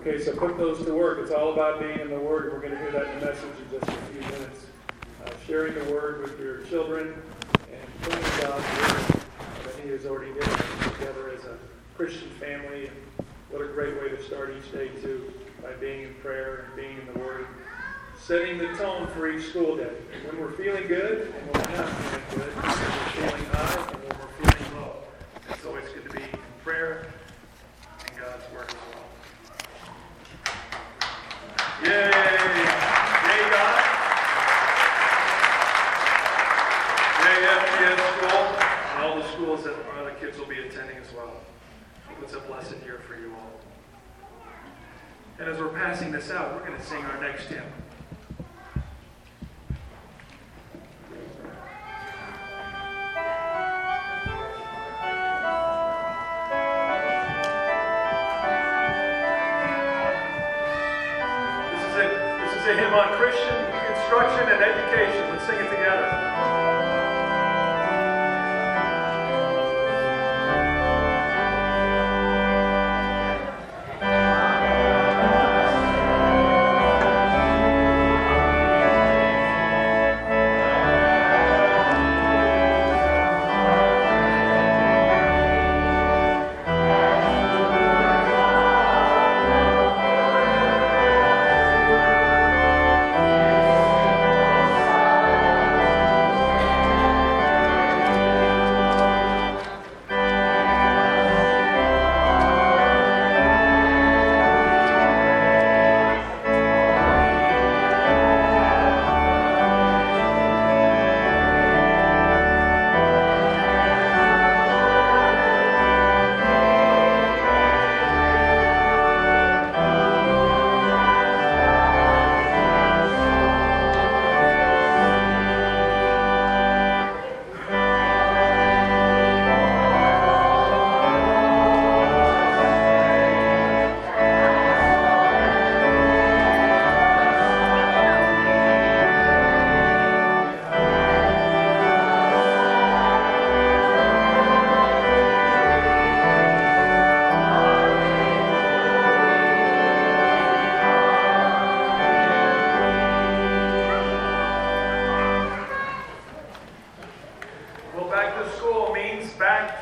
Okay, so put those to work. It's all about being in the Word. We're going to hear that in the message in just a few minutes. Uh, sharing the Word with your children and putting God's Word that He has already given together as a Christian family. And what a great way to start each day, too, by being in prayer and being in the Word. Setting the tone for each school day. When we're feeling good and when we're not feeling good,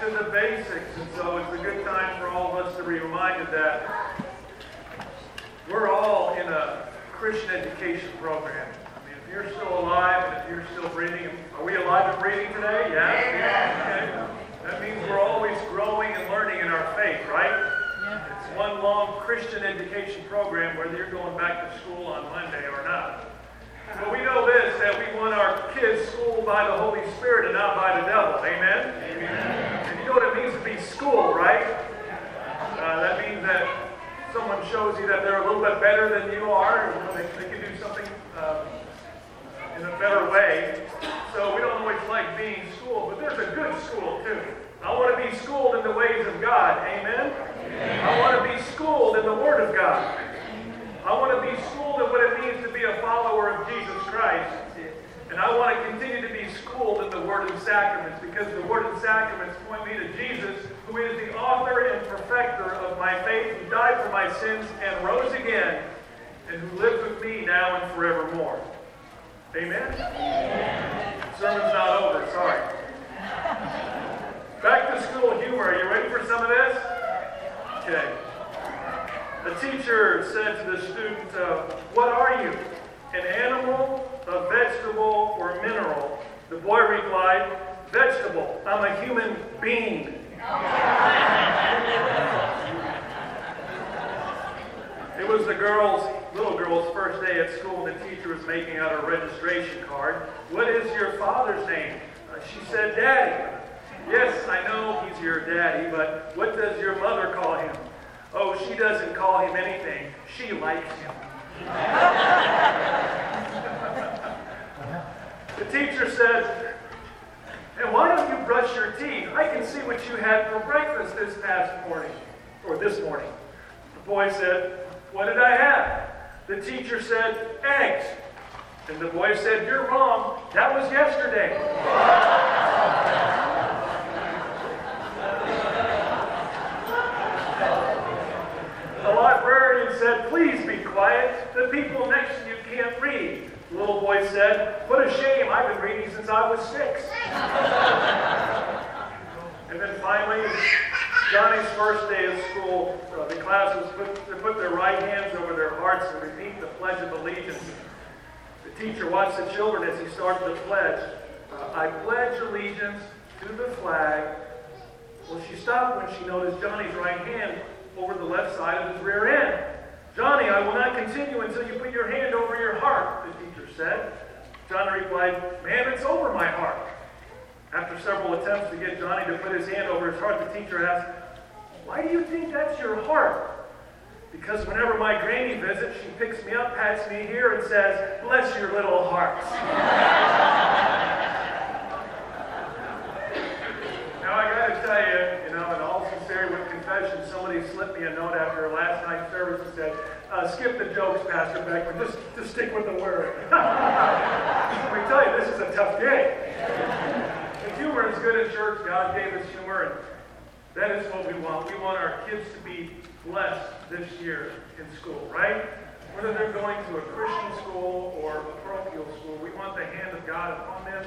to the basics, and so it's a good time for all of us to be reminded that we're all in a Christian education program. I mean, if you're still alive and if you're still breathing, are we alive and breathing today? Yeah? Okay. That means we're always growing and learning in our faith, right? It's one long Christian education program, whether you're going back to school on Monday or not. But we know this, that we want our kids schooled by the Holy Spirit and not by the devil. Amen? Amen. And you know what it means to be schooled, right? Uh, that means that someone shows you that they're a little bit better than you are, and they, they can do something uh, in a better way. So we don't always like being schooled, but there's a good school too. I want to be schooled in the ways of God. Amen? Amen. I want to be schooled in the Word of God. I want to be schooled in what it means to be a follower of Jesus Christ. And I want to continue to be schooled in the Word and Sacraments because the Word and Sacraments point me to Jesus, who is the author and perfecter of my faith, who died for my sins and rose again, and who lives with me now and forevermore. Amen? Amen. Sermon's not over, sorry. Back to school humor. Are you ready for some of this? Okay. The teacher said to the student, uh, What are you? An animal, a vegetable, or mineral? The boy replied, Vegetable. I'm a human being. It was the girl's, little girl's first day at school, and the teacher was making out a registration card. What is your father's name? Uh, she said, Daddy. Yes, I know he's your daddy, but what does your mother call him? Oh, she doesn't call him anything. She likes him. the teacher said, and why don't you brush your teeth? I can see what you had for breakfast this past morning, or this morning. The boy said, What did I have? The teacher said, Eggs. And the boy said, You're wrong. That was yesterday. Librarian said, Please be quiet. The people next to you can't read. The little boy said, What a shame, I've been reading since I was six. and then finally, Johnny's first day of school, uh, the class was put, they put their right hands over their hearts and repeat the Pledge of Allegiance. The teacher watched the children as he started the pledge. Uh, I pledge allegiance to the flag. Well, she stopped when she noticed Johnny's right hand over the left side of his rear end. Johnny, I will not continue until you put your hand over your heart, the teacher said. Johnny replied, Ma'am, it's over my heart. After several attempts to get Johnny to put his hand over his heart, the teacher asked, Why do you think that's your heart? Because whenever my granny visits, she picks me up, pats me here, and says, Bless your little hearts. now I gotta tell you, you know, in all sincerity with confession, somebody slipped me a note after last night's service and said, uh, skip the jokes, Pastor Beckman. Just, just stick with the word. Let me tell you, this is a tough day. And humor is good in church. God gave us humor, and that is what we want. We want our kids to be blessed this year in school, right? Whether they're going to a Christian school or a parochial school, we want the hand of God upon them.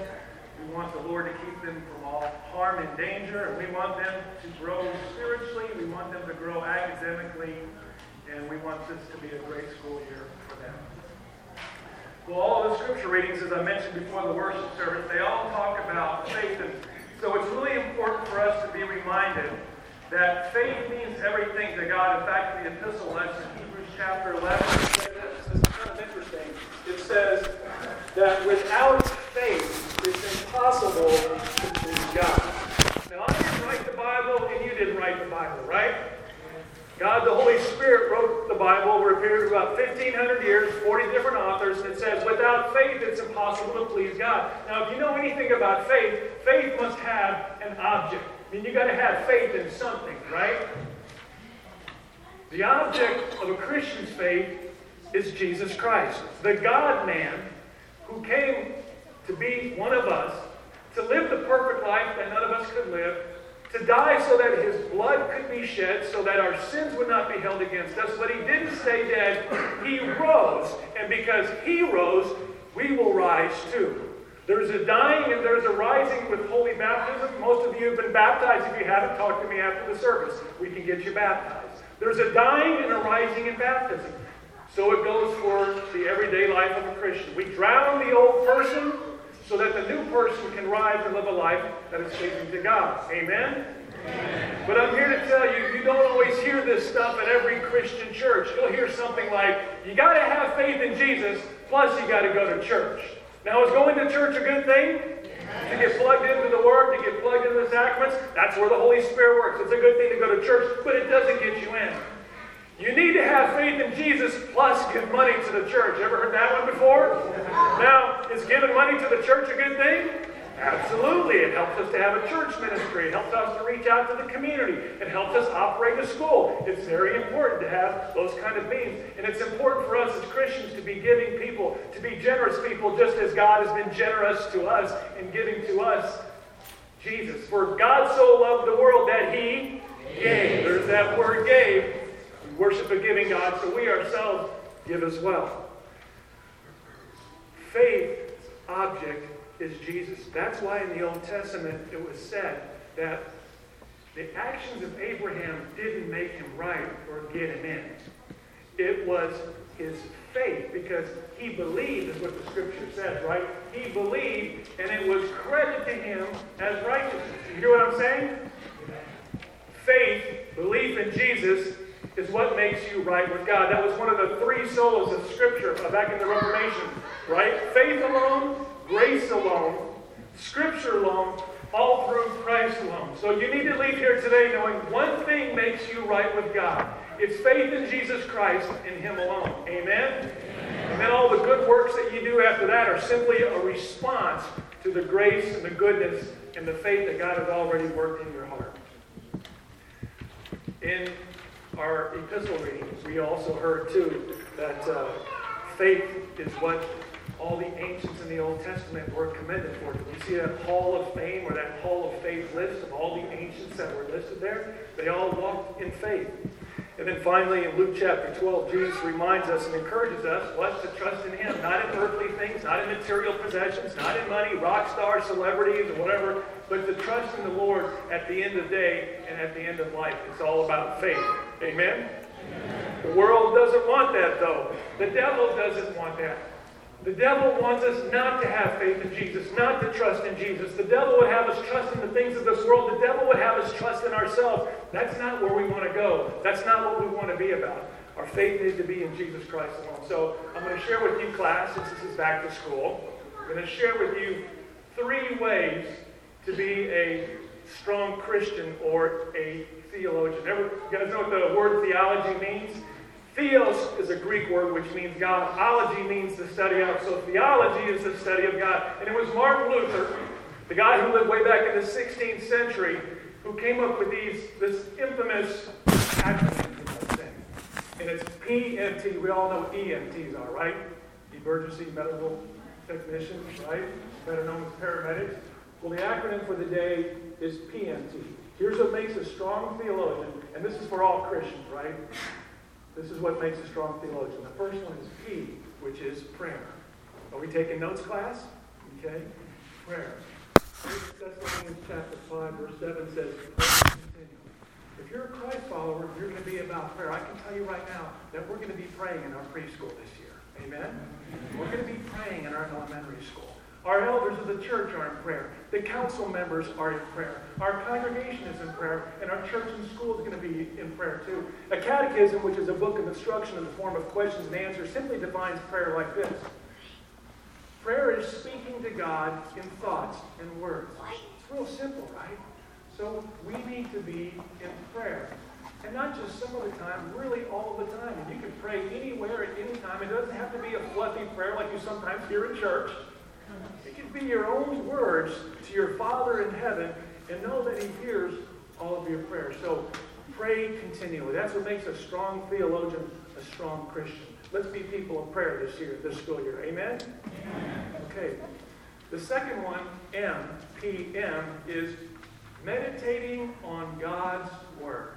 We want the Lord to keep them from all harm and danger, and we want them to grow spiritually. We want them to grow academically and we want this to be a great school year for them. Well, all of the scripture readings, as I mentioned before the worship service, they all talk about faith. And so it's really important for us to be reminded that faith means everything to God. In fact, in the epistle lesson, Hebrews chapter 11, this is kind of interesting. It says that without faith, it's impossible to please God. Now, I didn't write the Bible, and you didn't write the Bible, right? God, the Holy Spirit, wrote the Bible over a period of about 1,500 years, 40 different authors, and it says, without faith, it's impossible to please God. Now, if you know anything about faith, faith must have an object. I mean, you got to have faith in something, right? The object of a Christian's faith is Jesus Christ, the God man who came to be one of us, to live the perfect life that none of us could live, to die so that his blood could be shed, so that our sins would not be held against us. But he didn't stay dead, he rose. And because he rose, we will rise too. There's a dying and there's a rising with holy baptism. Most of you have been baptized. If you haven't, talk to me after the service. We can get you baptized. There's a dying and a rising in baptism. So it goes for the everyday life of a Christian. We drown the old person so that the new person can rise and live a life that is pleasing to God. Amen? Amen? But I'm here to tell you, you don't always hear this stuff at every Christian church. You'll hear something like, you got to have faith in Jesus, plus you got to go to church. Now, is going to church a good thing? To get plugged into the Word, to get plugged into the sacraments, that's where the Holy Spirit works. It's a good thing to go to church, but it doesn't get you in. You need to have faith in Jesus plus give money to the church. Ever heard that one before? Now, is giving money to the church a good thing? Absolutely. It helps us to have a church ministry. It helps us to reach out to the community. It helps us operate a school. It's very important to have those kind of means. And it's important for us as Christians to be giving people, to be generous people, just as God has been generous to us in giving to us Jesus. For God so loved the world that he gave. There's that word gave worship a giving God, so we ourselves give as well. Faith's object is Jesus. That's why in the Old Testament it was said that the actions of Abraham didn't make him right or get him in. It was his faith because he believed, is what the scripture says, right? He believed and it was credited to him as righteousness. You hear what I'm saying? Faith, belief in Jesus, is what makes you right with God. That was one of the three solas of Scripture uh, back in the Reformation, right? Faith alone, grace alone, Scripture alone, all through Christ alone. So you need to leave here today knowing one thing makes you right with God. It's faith in Jesus Christ in Him alone. Amen? And then all the good works that you do after that are simply a response to the grace and the goodness and the faith that God has already worked in your heart. In our epistle reading, we also heard too that uh, faith is what all the ancients in the Old Testament were commended for. Did you see that hall of fame or that hall of faith list of all the ancients that were listed there? They all walked in faith. And then finally, in Luke chapter 12, Jesus reminds us and encourages us what to trust in Him, not in earthly things, not in material possessions, not in money, rock stars, celebrities, or whatever, but to trust in the Lord at the end of the day and at the end of life. It's all about faith. Amen? Amen. The world doesn't want that, though. The devil doesn't want that. The devil wants us not to have faith in Jesus, not to trust in Jesus. The devil would have us trust in the things of this world. The devil would have us trust in ourselves. That's not where we want to go. That's not what we want to be about. Our faith needs to be in Jesus Christ alone. So I'm going to share with you, class, since this is back to school, I'm going to share with you three ways to be a strong Christian or a theologian. Ever, you guys know what the word theology means? Theos is a Greek word which means God. Ology means the study of. So theology is the study of God. And it was Martin Luther, the guy who lived way back in the 16th century, who came up with these this infamous acronym. And it's PMT. We all know what EMTs are, right? Emergency medical technicians, right? Better known as paramedics. Well, the acronym for the day is PMT. Here's what makes a strong theologian, and this is for all Christians, right? This is what makes a strong theologian. The first one is P, which is prayer. Are we taking notes, class? Okay. Prayer. Thessalonians chapter 5, verse 7 says, If you're a Christ follower, you're going to be about prayer. I can tell you right now that we're going to be praying in our preschool this year. Amen? We're going to be praying in our elementary school. Our elders of the church are in prayer. The council members are in prayer. Our congregation is in prayer. And our church and school is going to be in prayer too. A catechism, which is a book of instruction in the form of questions and answers, simply defines prayer like this Prayer is speaking to God in thoughts and words. It's real simple, right? So we need to be in prayer. And not just some of the time, really all the time. And you can pray anywhere at any time. It doesn't have to be a fluffy prayer like you sometimes hear in church. It can be your own words to your Father in heaven and know that He hears all of your prayers. So pray continually. That's what makes a strong theologian a strong Christian. Let's be people of prayer this year, this school year. Amen? Amen. Okay. The second one, M, P, M, is meditating on God's Word.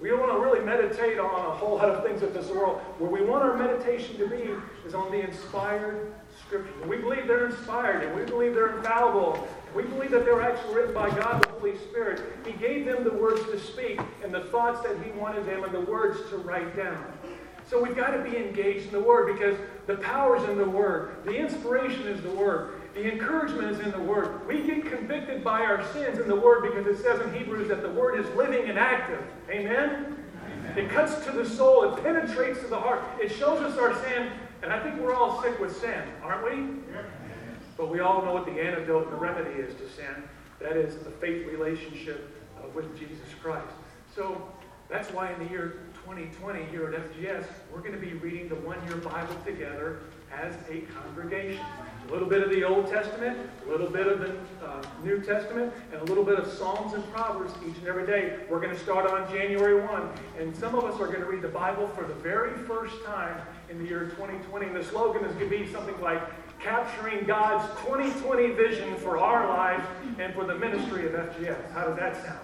We don't want to really meditate on a whole lot of things of this world. Where we want our meditation to be is on the inspired Scriptures. We believe they're inspired and we believe they're infallible. We believe that they're actually written by God, the Holy Spirit. He gave them the words to speak and the thoughts that He wanted them and the words to write down. So we've got to be engaged in the Word because the power is in the Word. The inspiration is the Word. The encouragement is in the Word. We get convicted by our sins in the Word because it says in Hebrews that the Word is living and active. Amen? Amen. It cuts to the soul. It penetrates to the heart. It shows us our sin and I think we're all sick with sin, aren't we? But we all know what the antidote and the remedy is to sin. That is the faith relationship with Jesus Christ. So that's why in the year 2020 here at FGS, we're going to be reading the one-year Bible together as a congregation. A little bit of the Old Testament, a little bit of the uh, New Testament, and a little bit of Psalms and Proverbs each and every day. We're going to start on January 1. And some of us are going to read the Bible for the very first time in the year 2020. And the slogan is going to be something like capturing God's 2020 vision for our lives and for the ministry of FGS. How does that sound?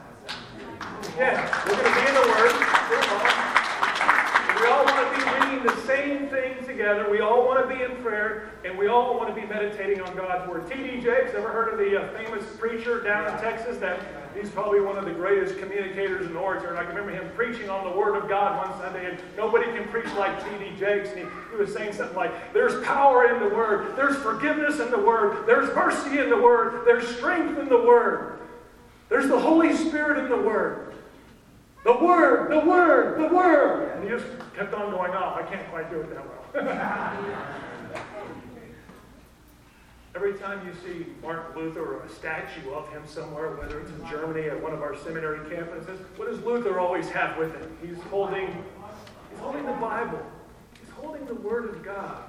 Yeah, we're going to be in the Word. We all want to be reading the same thing together. We all want to be in prayer, and we all want to be meditating on God's Word. T.D. Jakes, ever heard of the uh, famous preacher down in Texas that He's probably one of the greatest communicators and orators. And I can remember him preaching on the Word of God one Sunday, and nobody can preach like T.D. Jakes. And he, he was saying something like, There's power in the Word, there's forgiveness in the Word, there's mercy in the Word, there's strength in the Word, there's the Holy Spirit in the Word. The Word, the Word, the Word. And he just kept on going off. I can't quite do it that well. Every time you see Martin Luther or a statue of him somewhere, whether it's in Germany or one of our seminary campuses, what does Luther always have with him? He's holding, he's holding the Bible. He's holding the Word of God.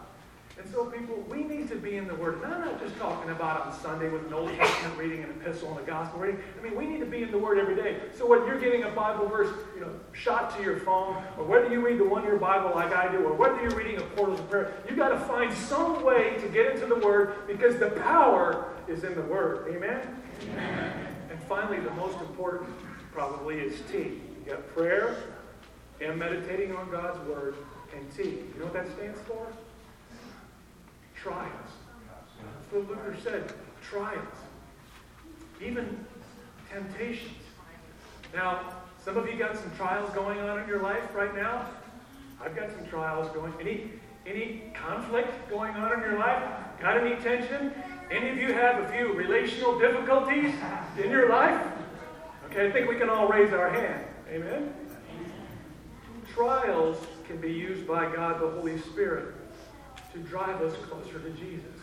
And so, people, we need to be in the Word. And I'm not just talking about on Sunday with an Old Testament reading, an epistle, and a gospel reading. I mean, we need to be in the Word every day. So, when you're getting a Bible verse, you know, shot to your phone, or whether you read the one-year Bible like I do, or whether you're reading a portal of prayer, you've got to find some way to get into the Word because the power is in the Word. Amen. Amen. And finally, the most important probably is T. You got prayer and meditating on God's Word, and T. You know what that stands for? Trials. What Luther said. Trials. Even temptations. Now, some of you got some trials going on in your life right now. I've got some trials going. Any any conflict going on in your life? Got any tension? Any of you have a few relational difficulties in your life? Okay, I think we can all raise our hand. Amen. Trials can be used by God the Holy Spirit to drive us closer to Jesus.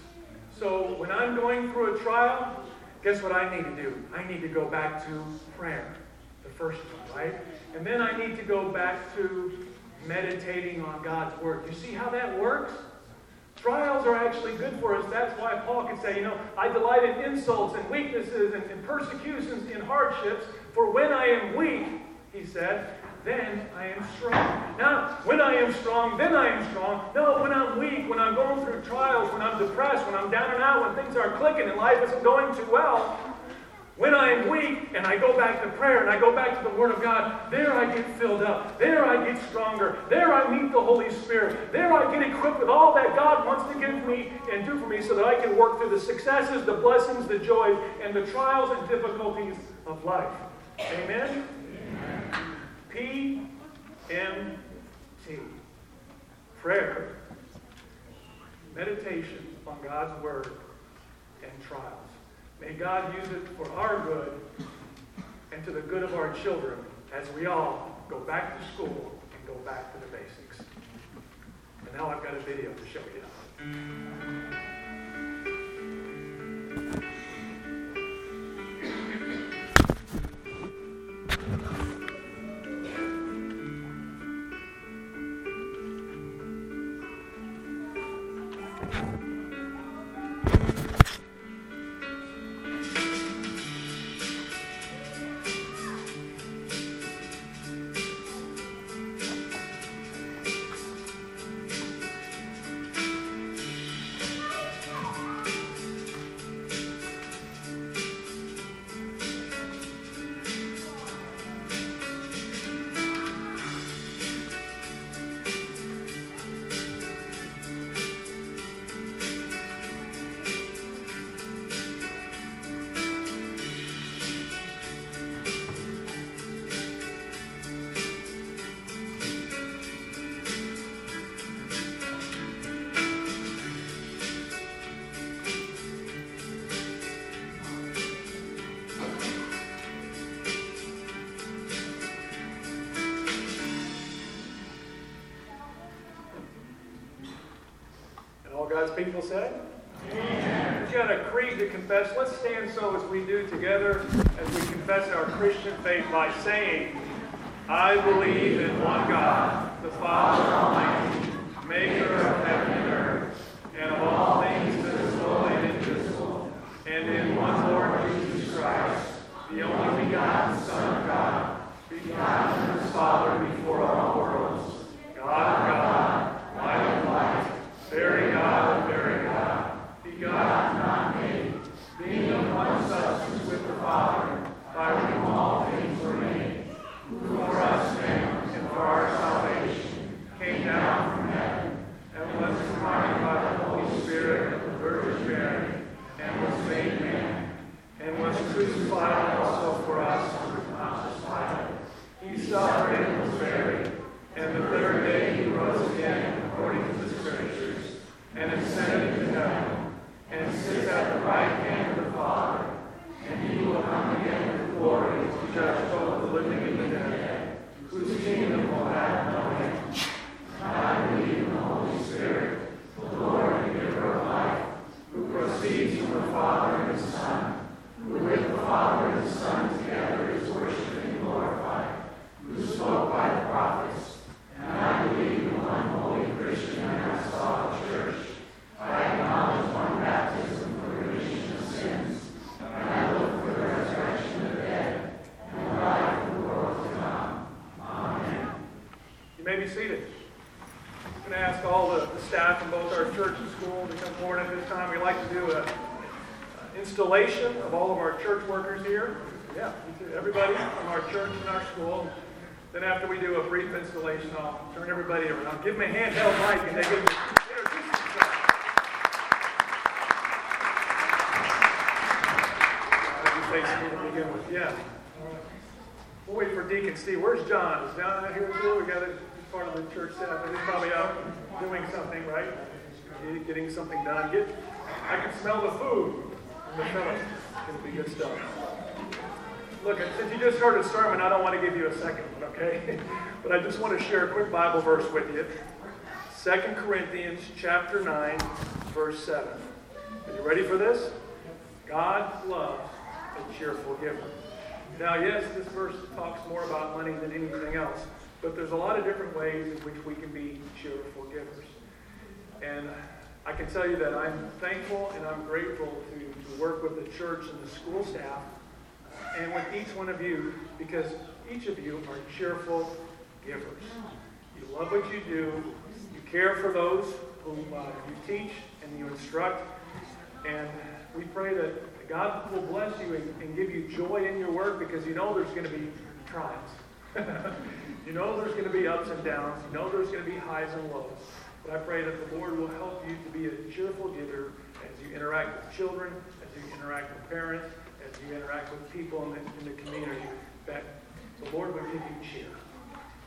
So when I'm going through a trial, guess what I need to do? I need to go back to prayer, the first one, right? And then I need to go back to meditating on God's Word. You see how that works? Trials are actually good for us. That's why Paul can say, you know, I delight in insults and weaknesses and, and persecutions and hardships, for when I am weak, he said, then I am strong. Now, when I am strong, then I am strong. No, when I'm weak, when I'm going through trials, when I'm depressed, when I'm down and out, when things aren't clicking and life isn't going too well, when I am weak and I go back to prayer and I go back to the Word of God, there I get filled up. There I get stronger. There I meet the Holy Spirit. There I get equipped with all that God wants to give me and do for me so that I can work through the successes, the blessings, the joys, and the trials and difficulties of life. Amen? P M T. Prayer, meditation on God's Word, and trials. May God use it for our good and to the good of our children as we all go back to school and go back to the basics. And now I've got a video to show you. People say? Amen. We've got a creed to confess. Let's stand so as we do together as we confess our Christian faith by saying, I believe in one God, the Father Almighty, maker of heaven and earth, and of all things visible and invisible, and in one Lord Jesus Christ, the only begotten Son of God, begotten We'll wait for Deacon Steve. Where's John? Is John out here too? We got a part of the church set staff. He's probably out doing something, right? Getting something done. Get, I can smell the food to be good stuff. Look, since you just heard a sermon, I don't want to give you a second one, okay? but I just want to share a quick Bible verse with you. 2 Corinthians chapter 9, verse 7. Are you ready for this? God loves a cheerful giver. Now, yes, this verse talks more about money than anything else, but there's a lot of different ways in which we can be cheerful givers. And I can tell you that I'm thankful and I'm grateful to, to work with the church and the school staff and with each one of you because each of you are cheerful givers. You love what you do, you care for those whom uh, you teach and you instruct, and we pray that God will bless you and, give you joy in your work because you know there's going to be trials. you know there's going to be ups and downs. You know there's going to be highs and lows. But I pray that the Lord will help you to be a cheerful giver as you interact with children, as you interact with parents, as you interact with people in the, in the community, that the Lord would give you cheer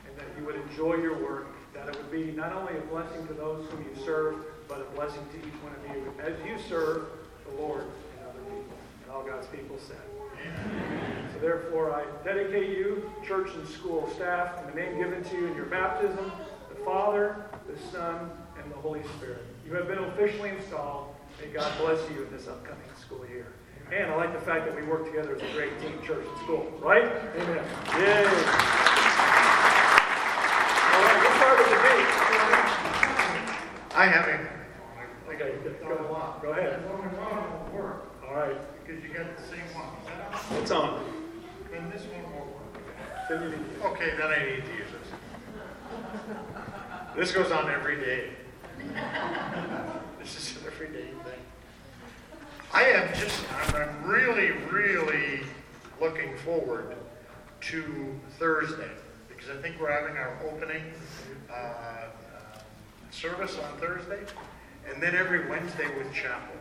and that you would enjoy your work, that it would be not only a blessing to those whom you serve, but a blessing to each one of you as you serve the Lord and other people. And all God's people said. So therefore, I dedicate you, church and school staff, in the name given to you in your baptism, the Father, the Son, and the Holy Spirit. You have been officially installed. May God bless you in this upcoming school year. And I like the fact that we work together as a great team, church and school. Right? Amen. Yay. All right, let's start with the date. I have it. Okay, go, go ahead. All right, Because you got the same one. Is that it's on. on? Then this one will work. Then you need Okay, then I need to use this. This goes on every day. This is an everyday thing. I am just, I'm, I'm really, really looking forward to Thursday because I think we're having our opening uh, uh, service on Thursday and then every Wednesday with chapel.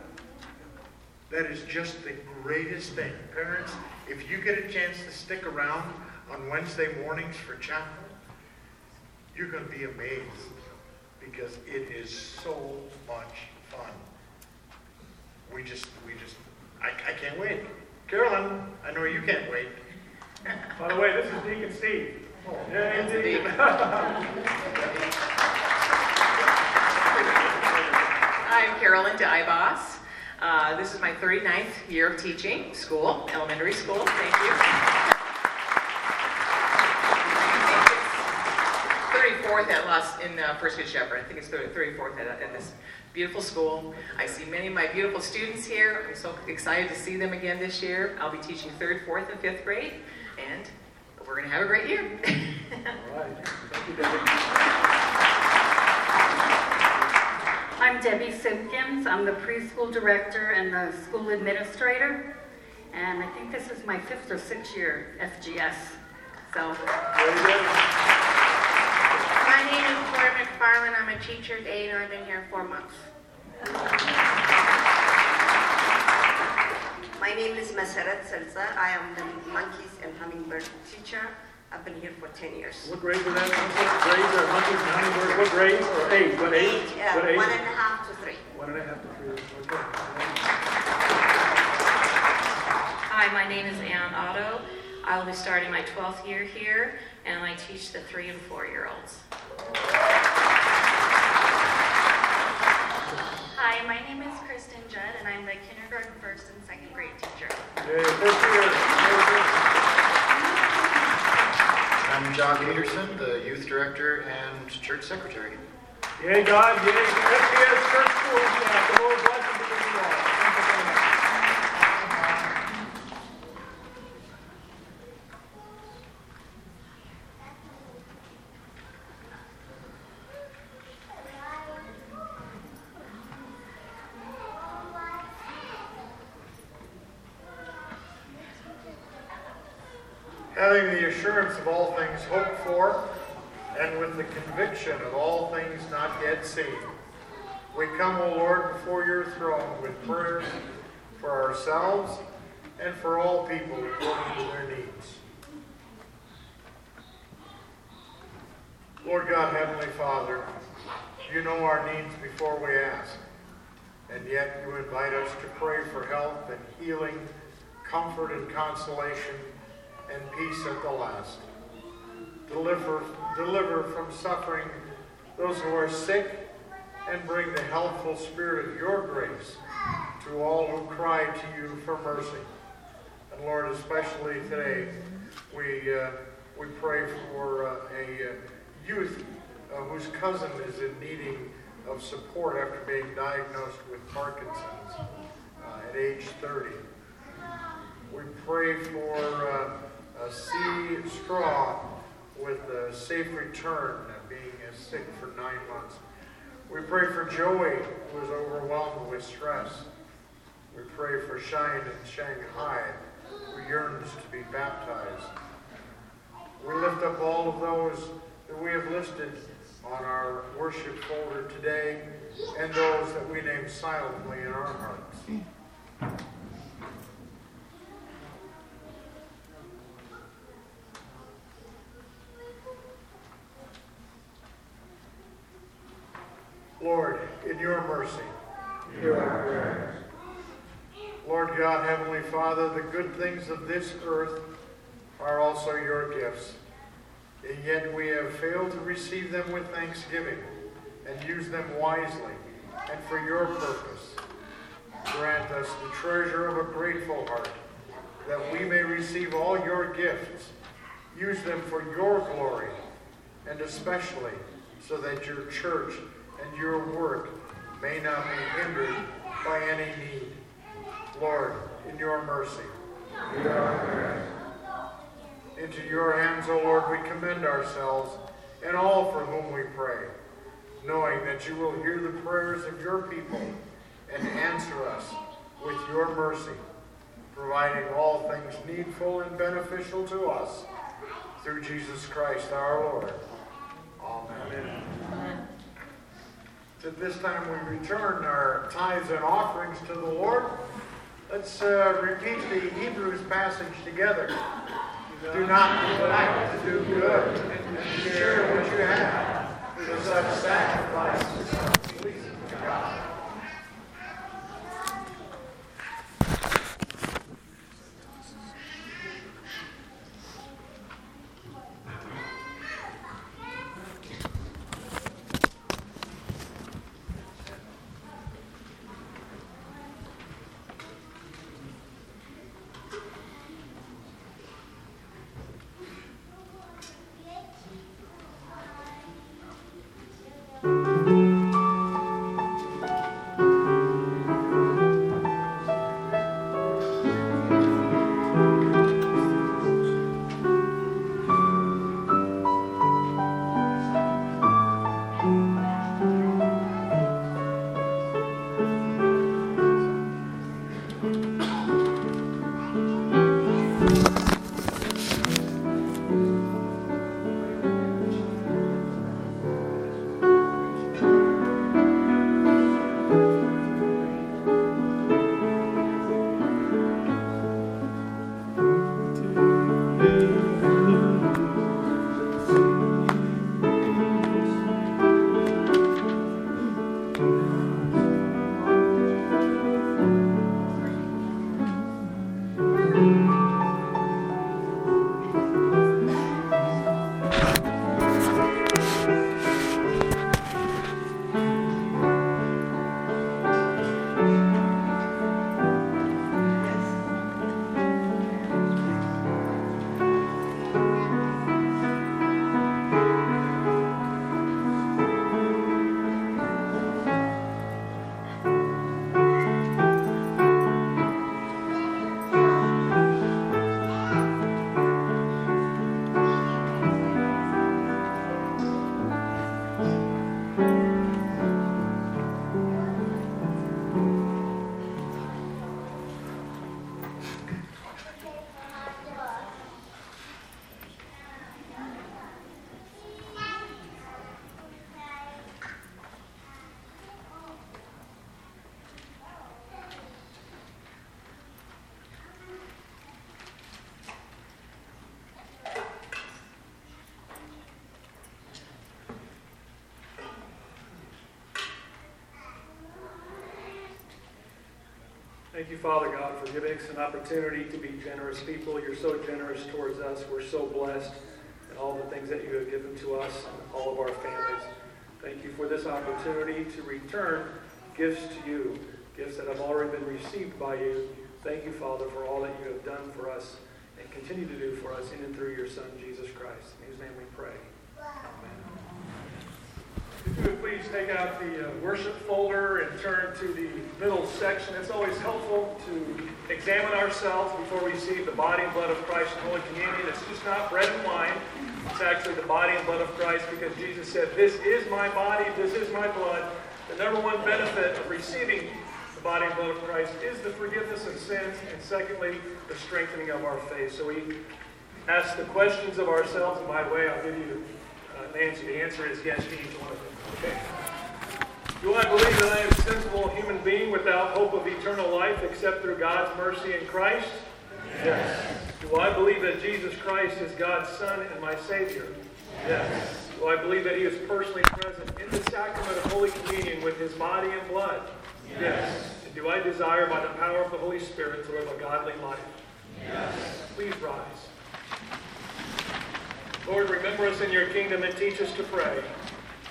That is just the greatest thing. Parents, if you get a chance to stick around on Wednesday mornings for chapel, you're going to be amazed because it is so much fun. We just, we just, I, I can't wait. Carolyn, I know you can't wait. By the way, this is Deacon Steve. Oh. Yeah, indeed. I'm Carolyn Dybos. Uh, this is my 39th year of teaching school, elementary school. Thank you. 34th at Los in uh, First Good Shepherd. I think it's 34th at, at this beautiful school. I see many of my beautiful students here. I'm so excited to see them again this year. I'll be teaching third, fourth, and fifth grade, and we're going to have a great year. All right, thank you, Debbie. I'm Debbie Simpkins. I'm the preschool director and the school administrator. And I think this is my fifth or sixth year FGS. So, Very good. My name is Cora McFarland. I'm a teacher's aide and I've been here four months. My name is Maseret Selza. I am the monkeys and hummingbird teacher. I've been here for 10 years. What grade was that? What grades are monkeys and hummingbirds? What grade? Or age? What age? Age, uh, What age? one and a half to three. One and a half to three. Okay. Hi, my name is Ann Otto. I will be starting my 12th year here, and I teach the three and four year olds. Hi, my name is Kristen Judd, and I'm the kindergarten first and second grade teacher. Yay, first year. John Peterson, the youth director and church secretary. Yay, God, yay. FGS Church School. The Lord bless assurance of all things hoped for, and with the conviction of all things not yet seen. We come, O Lord, before your throne with prayers for ourselves and for all people according to their needs. Lord God, Heavenly Father, you know our needs before we ask, and yet you invite us to pray for health and healing, comfort and consolation, and peace at the last. Deliver, deliver from suffering those who are sick, and bring the healthful spirit of your grace to all who cry to you for mercy. And Lord, especially today, we, uh, we pray for uh, a uh, youth uh, whose cousin is in needing of support after being diagnosed with Parkinson's uh, at age 30. We pray for a C. Straw with a safe return, being sick for nine months. We pray for Joey, who is overwhelmed with stress. We pray for Shine in Shanghai, who yearns to be baptized. We lift up all of those that we have listed on our worship folder today and those that we name silently in our hearts. Lord, in your mercy, hear our prayers. Lord God, Heavenly Father, the good things of this earth are also your gifts. And yet we have failed to receive them with thanksgiving and use them wisely and for your purpose. Grant us the treasure of a grateful heart, that we may receive all your gifts, use them for your glory, and especially so that your church and your work may not be hindered by any need. Lord, in your mercy. Into your hands, O Lord, we commend ourselves and all for whom we pray, knowing that you will hear the prayers of your people and answer us with your mercy, providing all things needful and beneficial to us through Jesus Christ our Lord. Amen. Amen. At this time, we return our tithes and offerings to the Lord. Let's uh, repeat the Hebrews passage together. Do not neglect to do good and share Thank you, Father God, for giving us an opportunity to be generous people. You're so generous towards us. We're so blessed in all the things that you have given to us and all of our families. Thank you for this opportunity to return gifts to you, gifts that have already been received by you. Thank you, Father, for all that you have done for us and continue to do for us in and through your Son, Jesus Christ. In whose name we pray. You please take out the uh, worship folder and turn to the middle section. It's always helpful to examine ourselves before we receive the body and blood of Christ in Holy Communion. It's just not bread and wine. It's actually the body and blood of Christ because Jesus said, This is my body, this is my blood. The number one benefit of receiving the body and blood of Christ is the forgiveness of sins, and secondly, the strengthening of our faith. So we ask the questions of ourselves, and by the way, I'll give you uh, an answer. The answer is yes to each one of them. Do I believe that I am a sensible human being without hope of eternal life except through God's mercy in Christ? Yes. Do I believe that Jesus Christ is God's Son and my Savior? Yes. Do I believe that He is personally present in the sacrament of Holy Communion with His body and blood? Yes. And do I desire by the power of the Holy Spirit to live a godly life? Yes. Please rise. Lord, remember us in your kingdom and teach us to pray.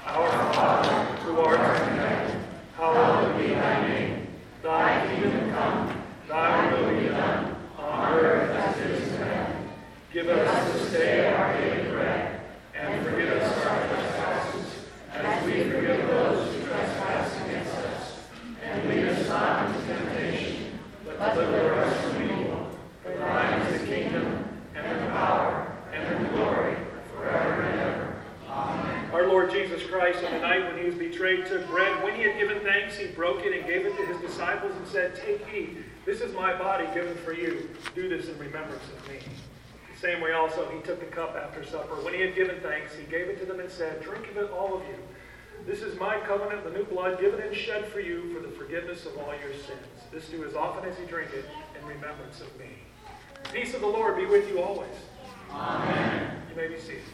Our Father, who art in heaven, hallowed be thy name. Thy kingdom come, thy will be done, on earth as it is in heaven. Give us this day our daily bread, and forgive us our trespasses, as we forgive those who trespass against us. And lead us not into temptation, but deliver us from evil. For thine is the kingdom, and the power, and the glory, forever and ever. Amen. Our Lord Jesus Christ, on the night when he was betrayed, took bread. When he had given thanks, he broke it and gave it to his disciples and said, Take, eat. This is my body given for you. Do this in remembrance of me. The same way also he took the cup after supper. When he had given thanks, he gave it to them and said, Drink of it, all of you. This is my covenant, the new blood given and shed for you for the forgiveness of all your sins. This do as often as you drink it in remembrance of me. The peace of the Lord be with you always. Amen. You may be seated.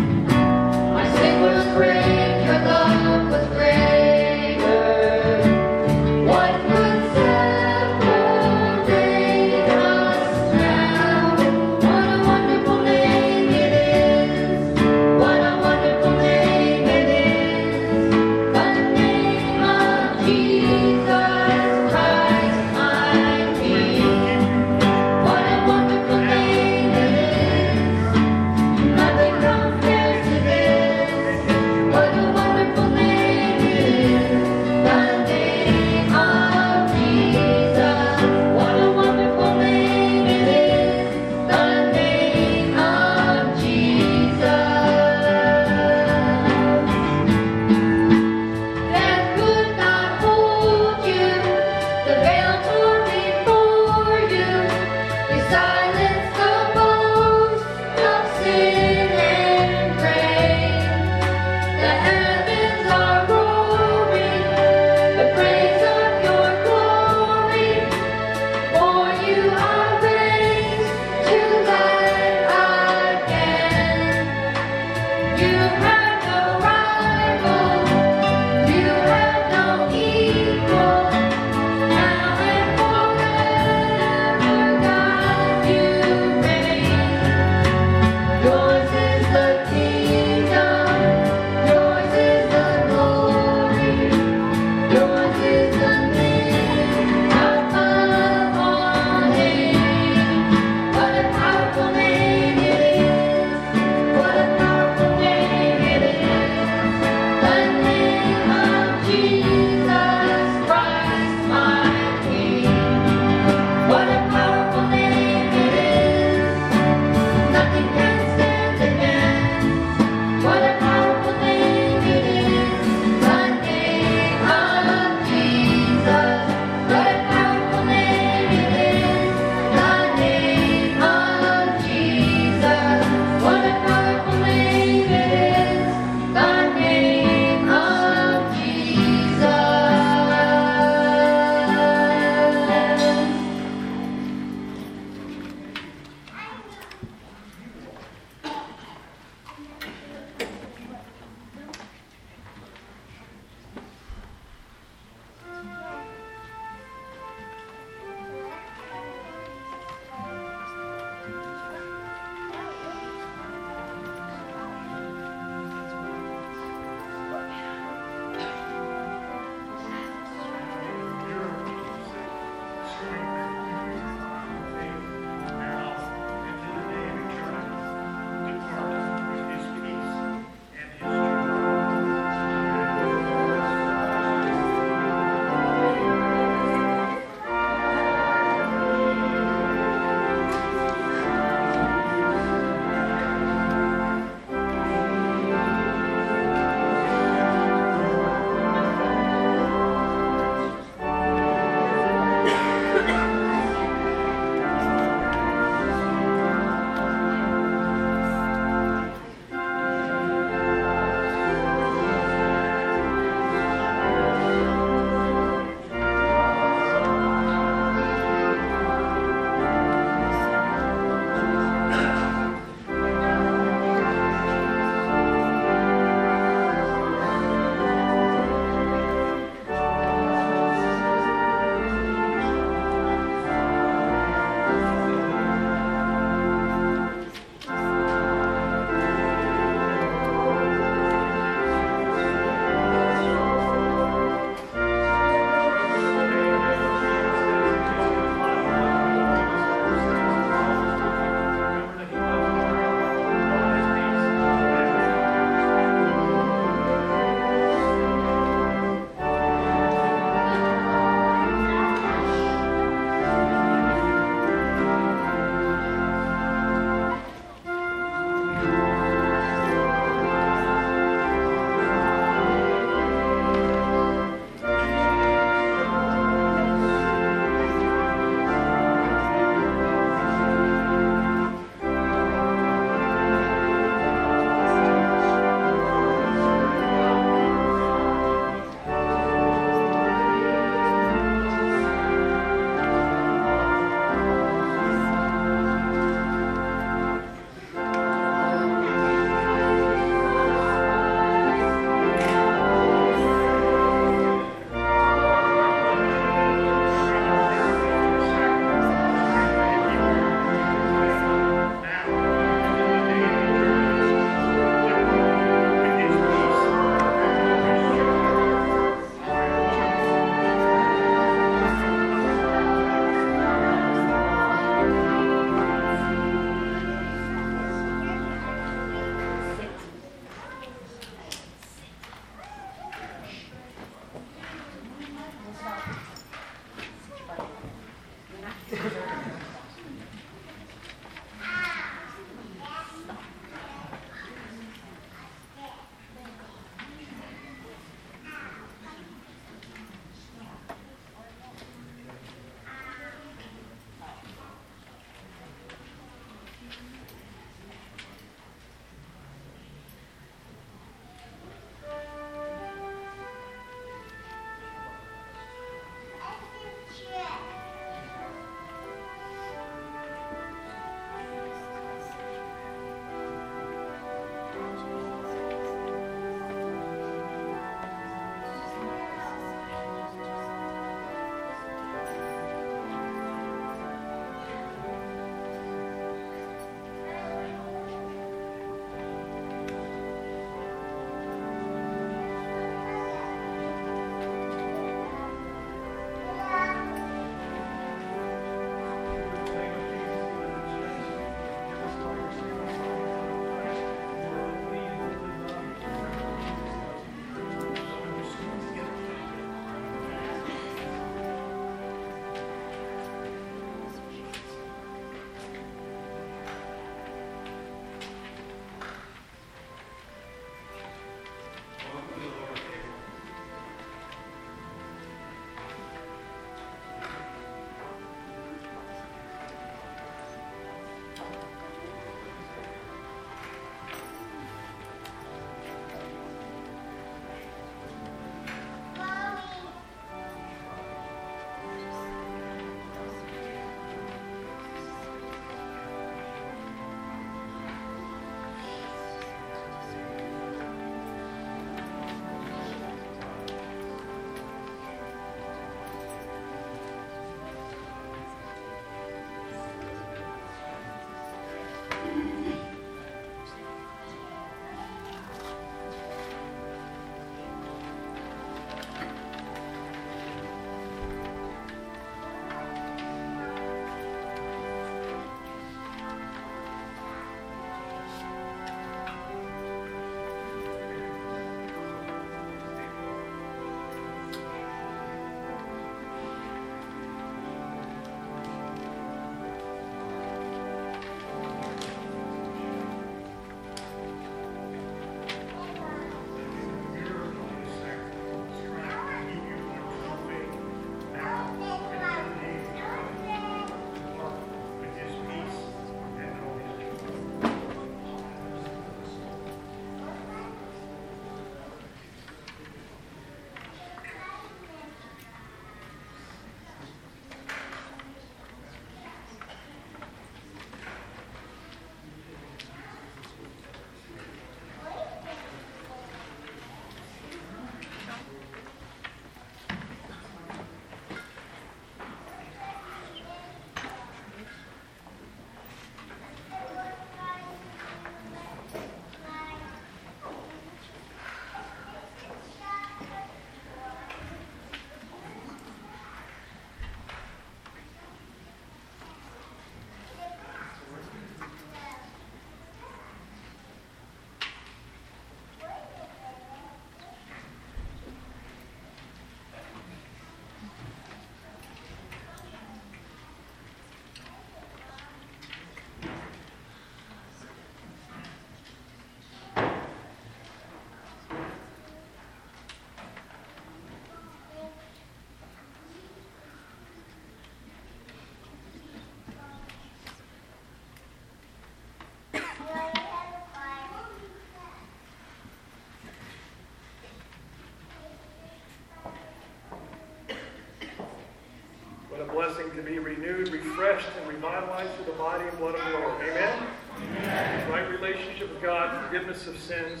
to be renewed, refreshed, and revitalized through the body and blood of the Lord. Amen? Amen. Right relationship with God, forgiveness of sins,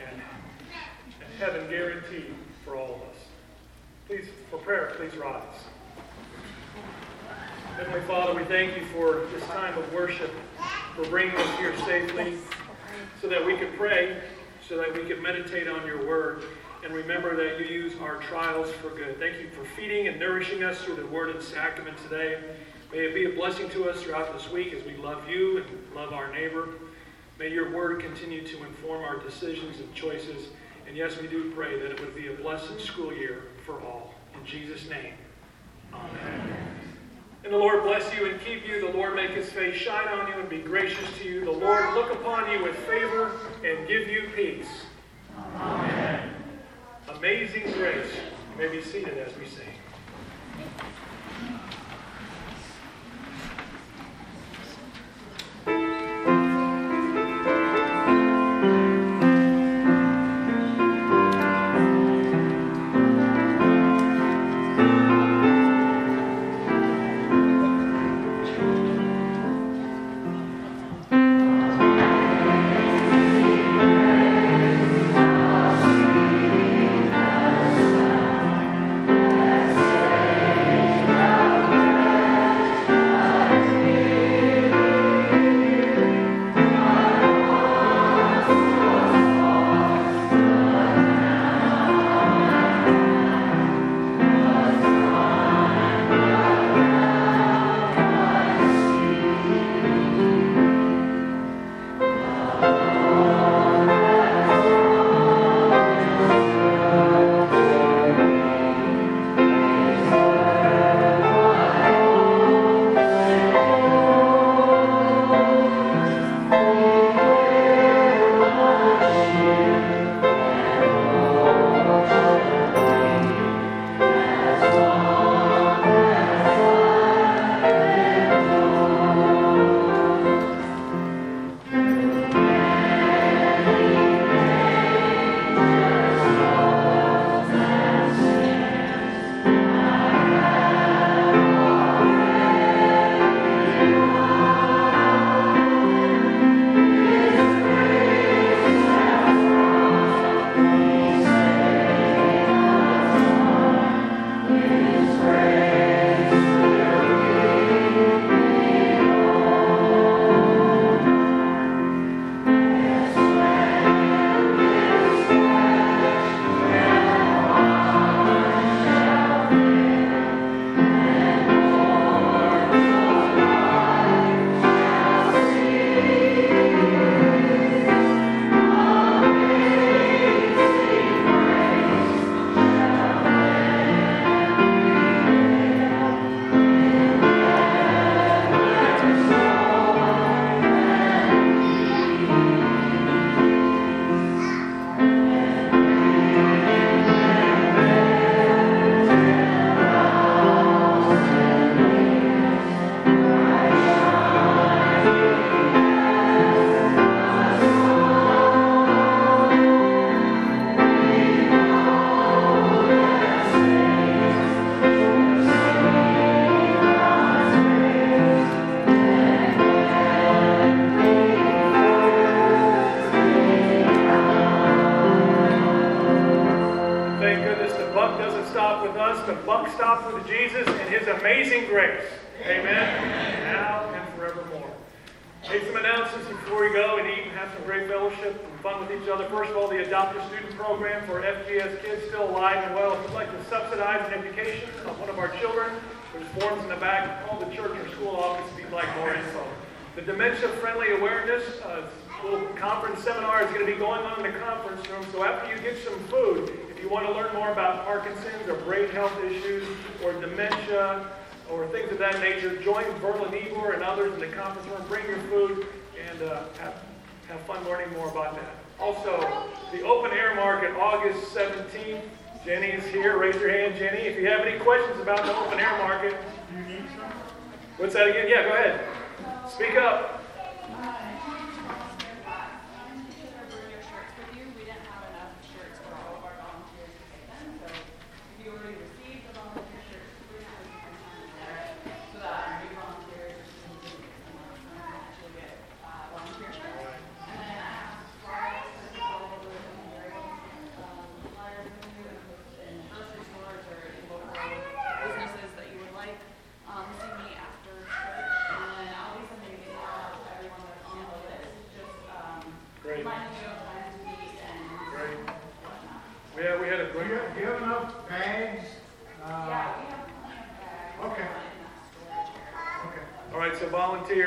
and, and heaven guaranteed for all of us. Please, for prayer, please rise. Heavenly Father, we thank you for this time of worship, for bringing us here safely, so that we could pray, so that we could meditate on your word, and remember that you use our trials for good. Thank you for feeding and nourishing us through the word and sacrament today. May it be a blessing to us throughout this week as we love you and love our neighbor. May your word continue to inform our decisions and choices. And yes, we do pray that it would be a blessed school year for all. In Jesus' name, amen. And the Lord bless you and keep you. The Lord make his face shine on you and be gracious to you. The Lord look upon you with favor and give you peace. Amen. Amazing grace. May be seated as we sing. about that. Also, the open air market, August 17th. Jenny is here. Raise your hand, Jenny. If you have any questions about the open air market. What's that again? Yeah, go ahead. Speak up.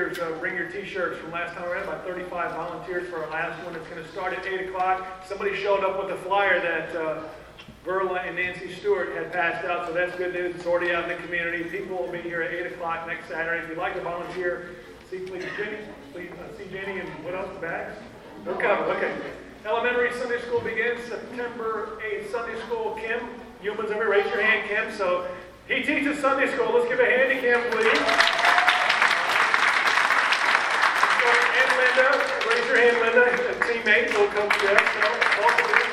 Volunteers, uh, bring your T-shirts from last time. We had about 35 volunteers for our last one. It's going to start at 8 o'clock. Somebody showed up with a flyer that uh, Verla and Nancy Stewart had passed out, so that's good news. It's already out in the community. People will be here at 8 o'clock next Saturday. If you'd like to volunteer, see please Jenny, please uh, see Jenny and what else? Bags? They're covered. Okay. Elementary Sunday school begins September 8th. Sunday school, Kim. Humans, over raise your hand, Kim. So he teaches Sunday school. Let's give a hand to Kim, please. So, And Linda, your hand, Linda, a teammate, will come to us. So, both of you.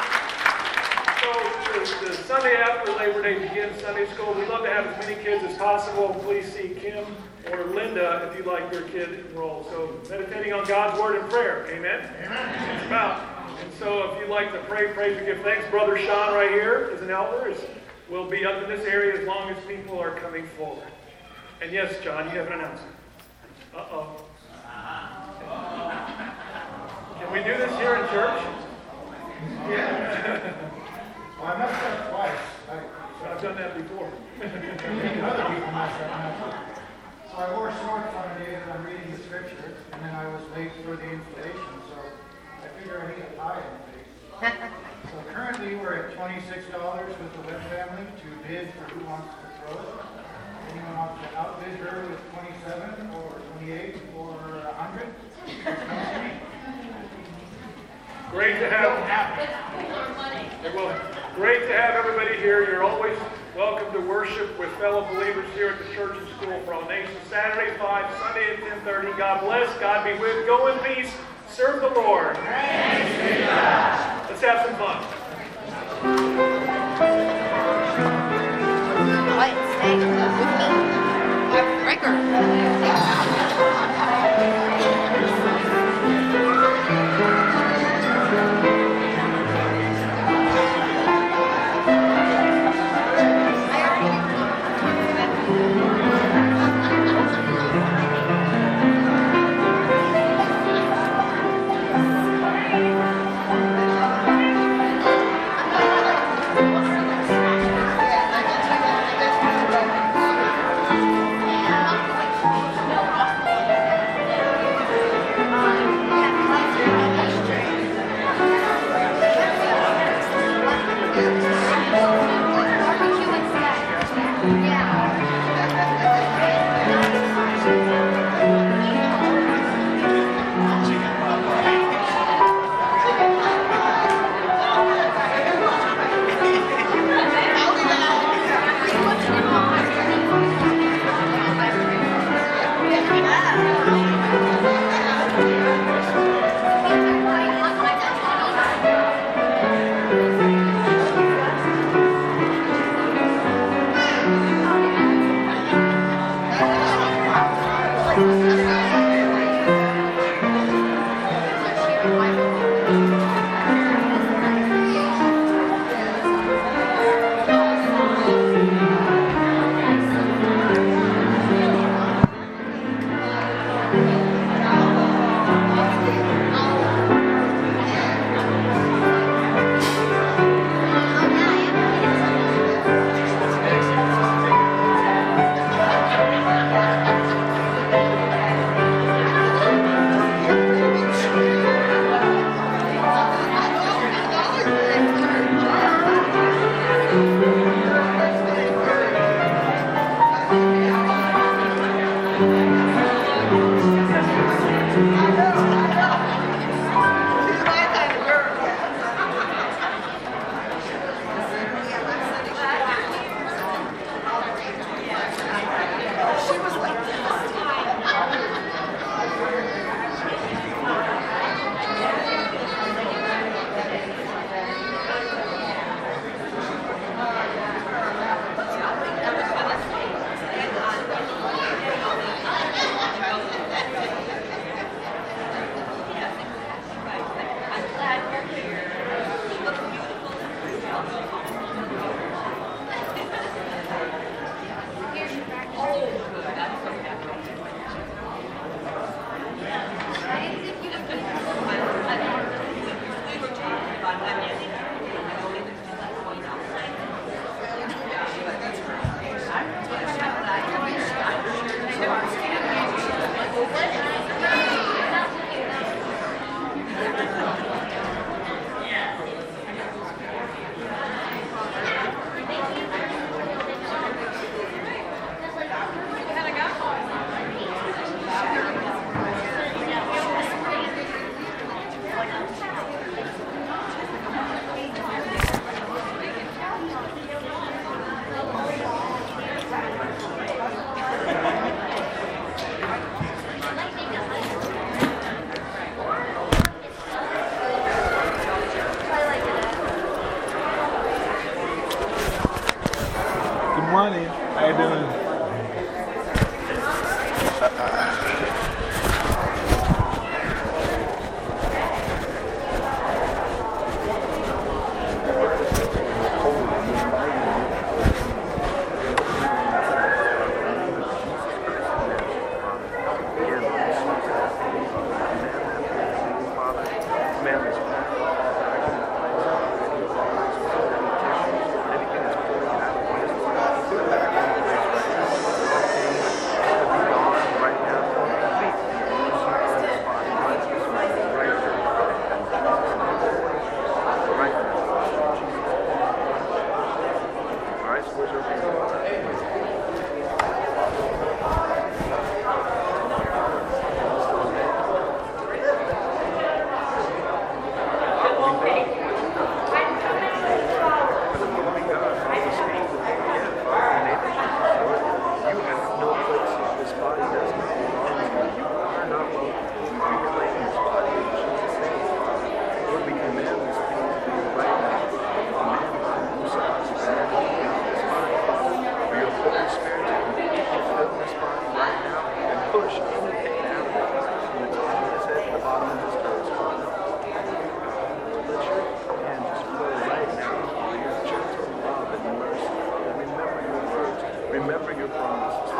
So the, the Sunday after Labor Day begins Sunday school. We'd love to have as many kids as possible. Please see Kim or Linda if you'd like your kid enrolled. So meditating on God's word and prayer. Amen. Amen. It's about. And so if you'd like to pray, praise, and give thanks, Brother Sean right here is an elder. Is, will be up in this area as long as people are coming forward. And yes, John, you have an announcement. Uh-oh. We do this here in church? Well, I messed up twice. I, I've done that before. other people messed up. So I wore shorts on the day that I'm reading the scripture, and then I was late for the installation, so I figure I need a tie in the face. So currently, we're at twenty-six dollars with the Webb family to bid for who wants to throw it. Anyone wants to outbid her with twenty-seven, or twenty-eight, or a hundred? Great to have. It will. Great to have everybody here. You're always welcome to worship with fellow believers here at the Church and School for All Nations. Saturday 5, Sunday at 10:30. God bless. God be with. Go in peace. Serve the Lord. Let's have some fun. Stay with me. Record. remember your promises.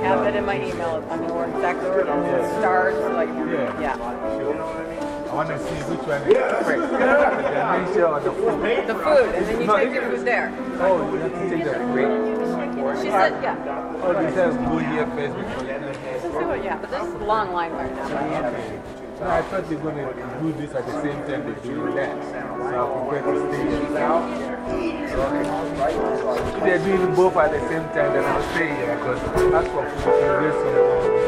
have it in my email. I know exactly where it is. It starts, like, yeah. yeah. You know what I mean? I want to see which one is the food. The food, and then you no, take your food there. Oh, you have to take the food. She said, yeah. Oh, they said go here first before you. Yeah, but this is a long line right now. No, I thought they were going to do this at the same time they do that. So I prepared to stay here. If they're doing both at the same time, then I'll stay here because that's what people can do.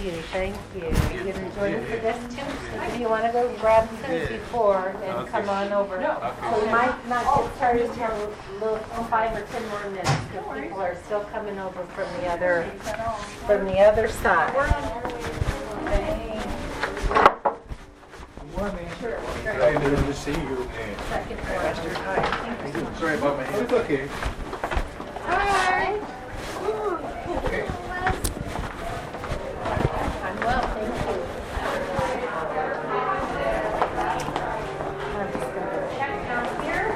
You. Thank you. You can join us for this too. If you want to go grab things before and come on over. We might not get started till a little five or ten more minutes because people are still coming over from the other from the other side. Thanks. morning. Sure. Good to see you. Second floor. Sorry about my hair. It's okay. Hi. I'm well, thank you. I'm just gonna check down here.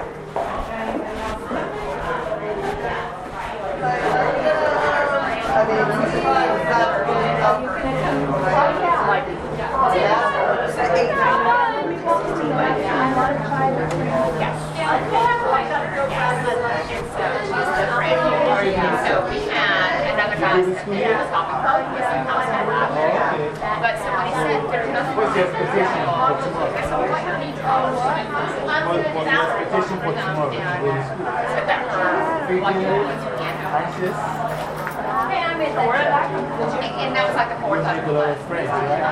So we had another guy that was talking about oh, oh, But somebody said there's nothing. What's the expectation for tomorrow? So oh, what you need to know is What, what's the expectation for tomorrow? said that for like you to get. Anxious? Hey, I'm in the And that was like the fourth You time. a lot of friends, right?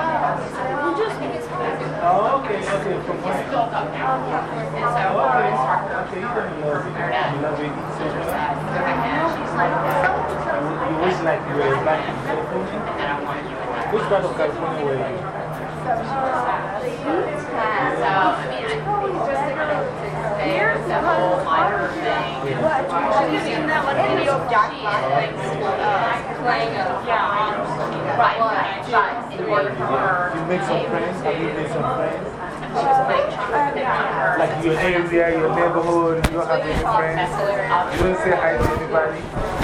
Oh, okay, okay, from where? Built up now. And so Oh, our okay, instructor. okay, you uh, don't love like you were back in California? Which part of California were you? So, I mean, I just there's the whole minor thing. Have you seen that one video of Jackie playing a Right, but in order for her. You make some friends? Have you made some friends? She was playing. Like your area, your neighborhood, you don't have any friends? You don't say hi to anybody?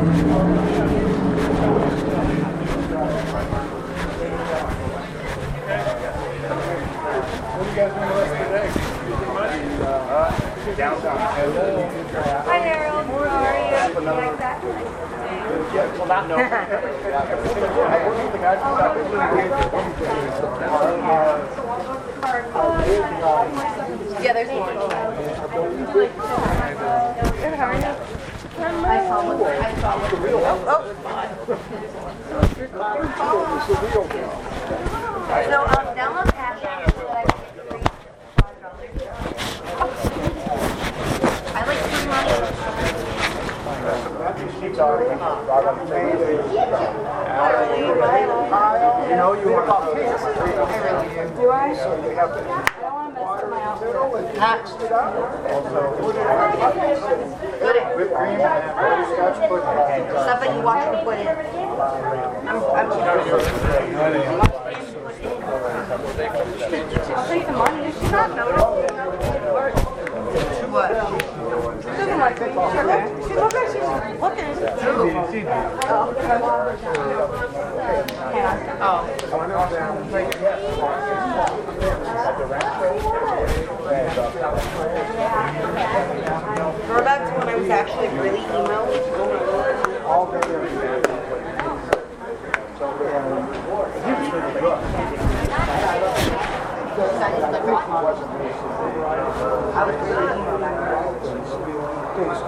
day? Downtown. Hi Harold, how are you? Like that? Yeah, well, not no. Yeah, there's one. Good, how are you? I saw one. I saw um, download Cash App so that I can get free I like free money. You know, you want to. Me. Do I? I don't want to mess up my outfit. Whipped cream and butterscotch pudding. Stuff that you watch me put in. I'm, I'm I'll take the money. Does she not notice? What? She doesn't like me. Okay. She looks like she's looking. We're back to when I was actually really emo.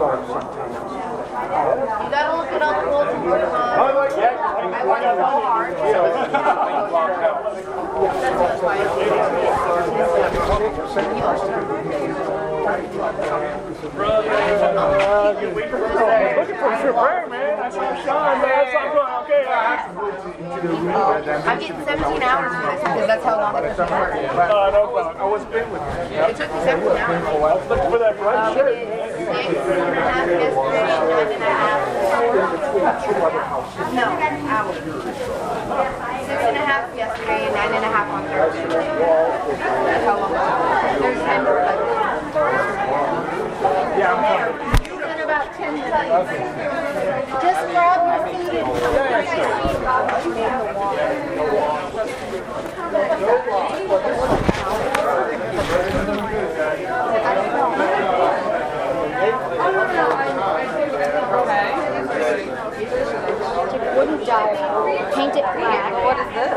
You gotta look at all the goals and put them on. I worked so hard. That's why Looking for your prayer, man. That's what I'm showing, man. That's what I'm doing. Okay. I'm getting 17 hours for this because that's how long it took me to work. Uh, no. I was been with you. It took me 17 hours. I was looking for that bright Um, shirt. we did six and a half yesterday, nine and a half. No, hours. Six and a half yesterday and nine and a half on Thursday. That's how long it took. There's 10 more. Yeah, I'm coming. In about 10 minutes. Just grab your food and Wooden jar, paint it black. What is this?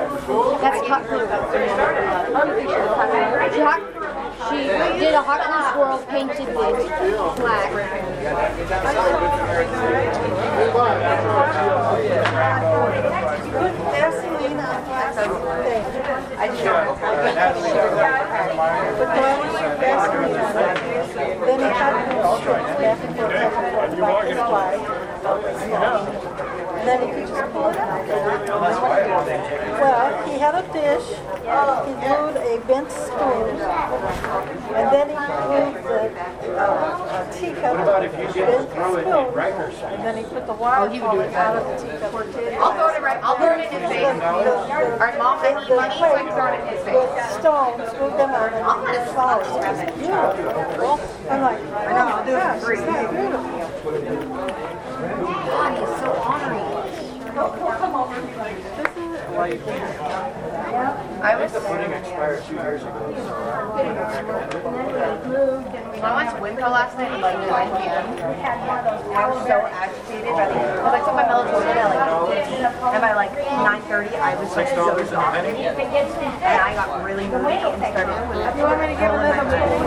That's hot glue. She, hot, she did a hot glue swirl painted with black. I just Then he had to stretch back and forth, back and forth, back and forth. And then he could just pull it out. Well, he had a dish, he glued a bent spoon, and then he glued the uh, teacup, bent spoon, and then he put the water oh, falling out of the teacup. I'll throw it right, I'll throw it in his face. All right, mom, I need money, so I can throw it in his face. With stones, glued them on and I'm gonna flowers. I'll grab it. Beautiful. I'm like, I know, I'll do it for free. Beautiful. God, he's so ornery. I was. I went to Winco last night at like 9 p.m. I was so agitated by the because I took my melatonin at like 8, and by like 9:30 I was like so exhausted, and I got really moody and started. You want me to give her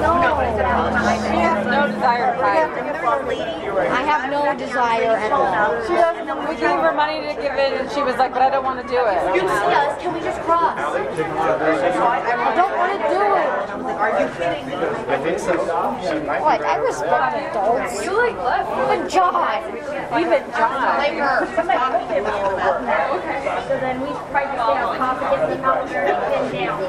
No, but I said all the time. She has no desire to cry. There was a lady. I have no desire at all. She doesn't. We gave her money to give it, and she was like, "But I don't want to do it." You see us, can we just cross? I don't want to do it. I think so. She might be What? Right I respect adults. You like left. Even John. Even John. Like her. Somebody looked at me Okay. So then we tried to stay on top of getting the mountain pinned down.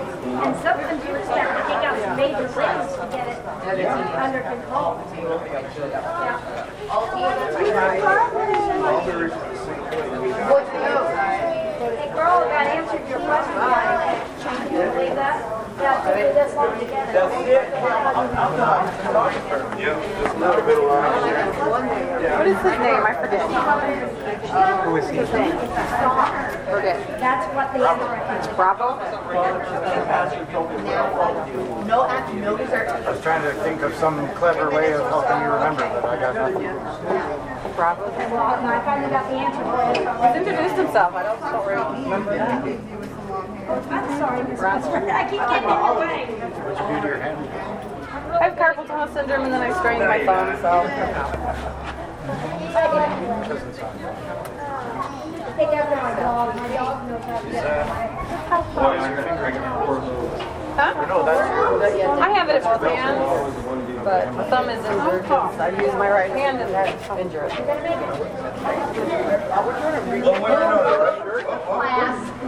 And sometimes you just have to take out some major limbs to get it under control. Hey, girl, that answered your question. Can you believe that? What is his name? I forget. Who is he? Forget. That's what the other. It's Bravo? No, act- no dessert. I was trying to think of some clever way of helping you remember, but I got nothing. Bravo? Well, I finally got the answer. He's introduced himself. I don't, remember. I'm sorry, Miss Westbrook. I keep getting in the way. What you do to your hand? I have carpal tunnel syndrome and then I strained my thumb, so. Doesn't. Take after my dog. My dog knows how to get Huh? I have it in both hands, but my thumb is injured because I use my right hand and that's injured.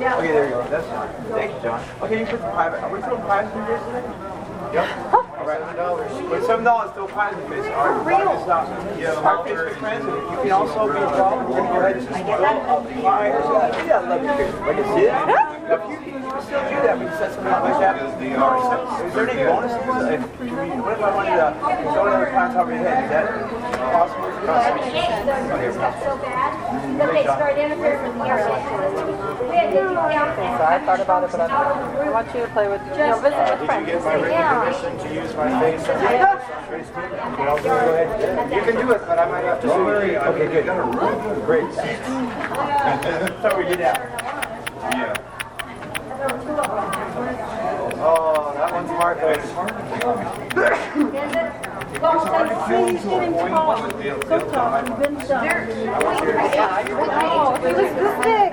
Okay, there you go. That's fine. Thank you, John. Okay, you put the private. Are we still private in this today? Yep. All right. Seven dollars. But seven dollars still private in this. All right. For real? Yeah. Our and you can also be involved, you can go ahead and just fill up the flyers. Yeah, I love picture. Like, see that? Now, can still do that, we can set something like that. Is there any bonuses? If, what if I wanted to go to the top of your head? Is that possible? That's so bad that they start interfering with the area. We had to do down So I thought about it, but I I want you to play with, you know, visit uh, with Did you get my written permission to use my face on Facebook? You go ahead. You can do it, but I might have to sue you. Okay, good. Great. So we did that. Yeah. Oh, that one's Martha's. Well, since he's getting tall, so tall, and been. Oh, he was this big.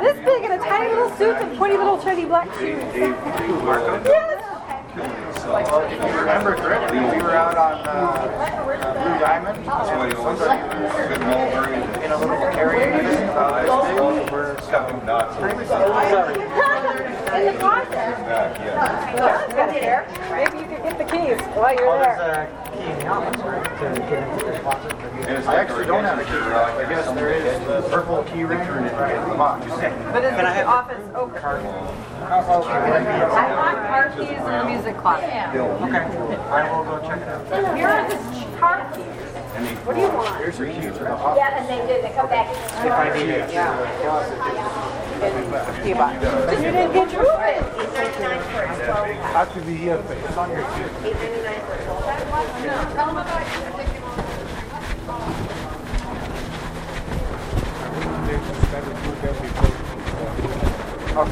This big in a tiny little suit and pointy little shiny black shoes. Yes. Well, if you remember correctly, we were out on uh, uh, Blue Diamond, and somebody was in a little area uh, this big, we're stuffing nuts. In the process. John's got it there. Maybe you could get the keys while you're there. I actually don't have a key, I guess there is the purple key ring right in the box. But is the office open? I want car keys and a music closet. Okay, I will go check it out. Here are the car keys. What do you want? Here's your key to the office. Yeah, and they did, they come back. If I need it, to the closet. You bought. You didn't get yours. Have to be here, but it's on your key. Oh,